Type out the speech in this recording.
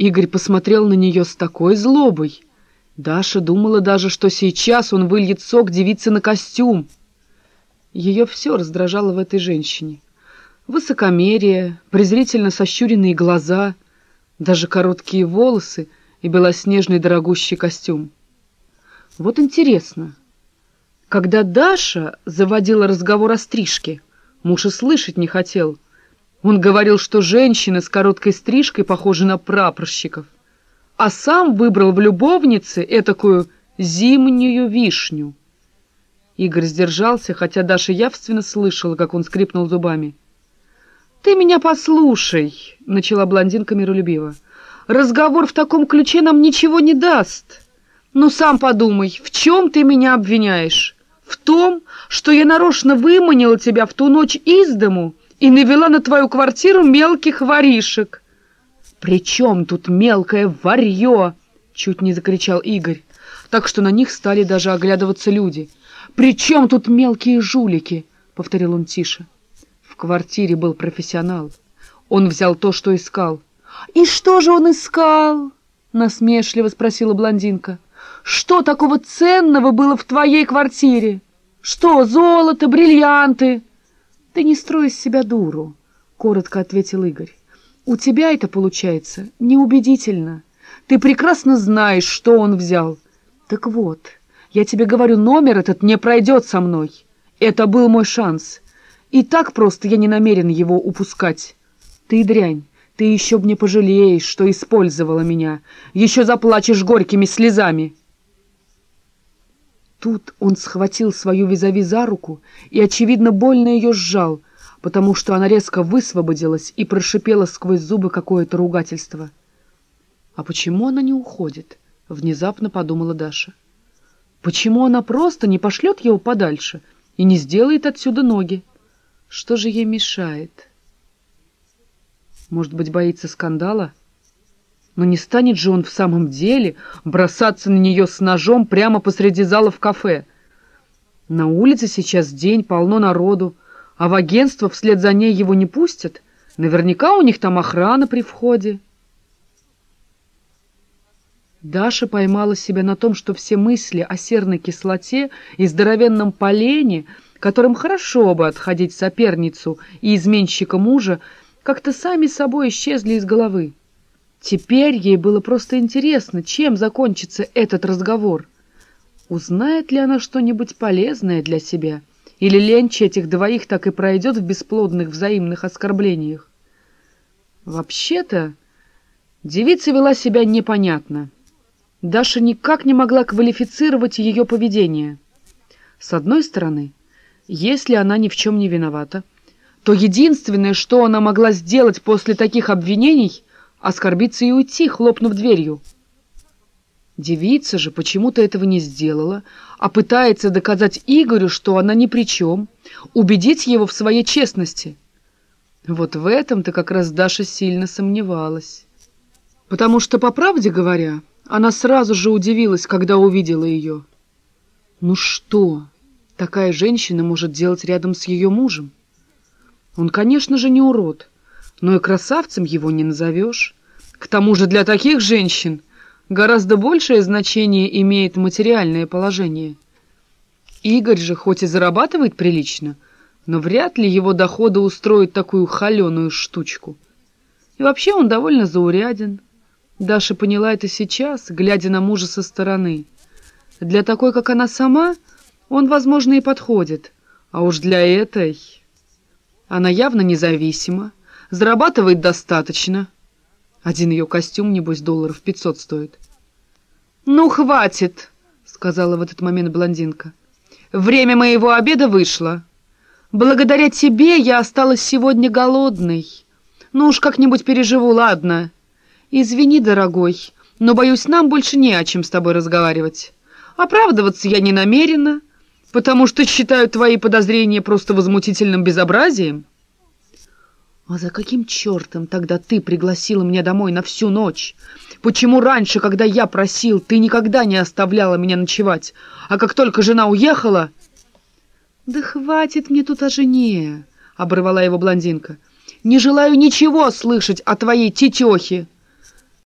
Игорь посмотрел на нее с такой злобой. Даша думала даже, что сейчас он выльет сок девицы на костюм. Ее все раздражало в этой женщине. Высокомерие, презрительно сощуренные глаза, даже короткие волосы и белоснежный дорогущий костюм. Вот интересно, когда Даша заводила разговор о стрижке, муж и слышать не хотел. Он говорил, что женщины с короткой стрижкой похожи на прапорщиков, а сам выбрал в любовнице этакую зимнюю вишню. Игорь сдержался, хотя Даша явственно слышала, как он скрипнул зубами. «Ты меня послушай», — начала блондинка миролюбиво. «Разговор в таком ключе нам ничего не даст. Ну, сам подумай, в чем ты меня обвиняешь?» в том, что я нарочно выманила тебя в ту ночь из дому и навела на твою квартиру мелких воришек. — При чем тут мелкое варье? — чуть не закричал Игорь, так что на них стали даже оглядываться люди. — При чем тут мелкие жулики? — повторил он тише. В квартире был профессионал. Он взял то, что искал. — И что же он искал? — насмешливо спросила блондинка. — что такого ценного было в твоей квартире? Что, золото, бриллианты? Ты не строй из себя дуру, — коротко ответил Игорь. У тебя это получается неубедительно. Ты прекрасно знаешь, что он взял. Так вот, я тебе говорю, номер этот не пройдет со мной. Это был мой шанс. И так просто я не намерен его упускать. Ты дрянь. Ты еще б не пожалеешь, что использовала меня. Еще заплачешь горькими слезами. Тут он схватил свою визави за руку и, очевидно, больно ее сжал, потому что она резко высвободилась и прошипела сквозь зубы какое-то ругательство. «А почему она не уходит?» — внезапно подумала Даша. «Почему она просто не пошлет его подальше и не сделает отсюда ноги? Что же ей мешает?» «Может быть, боится скандала?» Но не станет же он в самом деле бросаться на нее с ножом прямо посреди зала в кафе. На улице сейчас день, полно народу, а в агентство вслед за ней его не пустят. Наверняка у них там охрана при входе. Даша поймала себя на том, что все мысли о серной кислоте и здоровенном полене, которым хорошо бы отходить соперницу и изменщика мужа, как-то сами собой исчезли из головы. Теперь ей было просто интересно, чем закончится этот разговор. Узнает ли она что-нибудь полезное для себя? Или ленч этих двоих так и пройдет в бесплодных взаимных оскорблениях? Вообще-то, девица вела себя непонятно. Даша никак не могла квалифицировать ее поведение. С одной стороны, если она ни в чем не виновата, то единственное, что она могла сделать после таких обвинений — оскорбиться и уйти, хлопнув дверью. Девица же почему-то этого не сделала, а пытается доказать Игорю, что она ни при чем, убедить его в своей честности. Вот в этом-то как раз Даша сильно сомневалась. Потому что, по правде говоря, она сразу же удивилась, когда увидела ее. Ну что такая женщина может делать рядом с ее мужем? Он, конечно же, не урод, но и красавцем его не назовешь. К тому же для таких женщин гораздо большее значение имеет материальное положение. Игорь же хоть и зарабатывает прилично, но вряд ли его доходы устроят такую холеную штучку. И вообще он довольно зауряден. Даша поняла это сейчас, глядя на мужа со стороны. Для такой, как она сама, он, возможно, и подходит. А уж для этой... Она явно независима, Зарабатывает достаточно. Один ее костюм, небось, долларов пятьсот стоит. «Ну, хватит!» — сказала в этот момент блондинка. «Время моего обеда вышло. Благодаря тебе я осталась сегодня голодной. Ну уж как-нибудь переживу, ладно. Извини, дорогой, но, боюсь, нам больше не о чем с тобой разговаривать. Оправдываться я не намерена, потому что считаю твои подозрения просто возмутительным безобразием». «А за каким чертом тогда ты пригласила меня домой на всю ночь? Почему раньше, когда я просил, ты никогда не оставляла меня ночевать, а как только жена уехала...» «Да хватит мне тут о жене!» — оборвала его блондинка. «Не желаю ничего слышать о твоей тетехе!»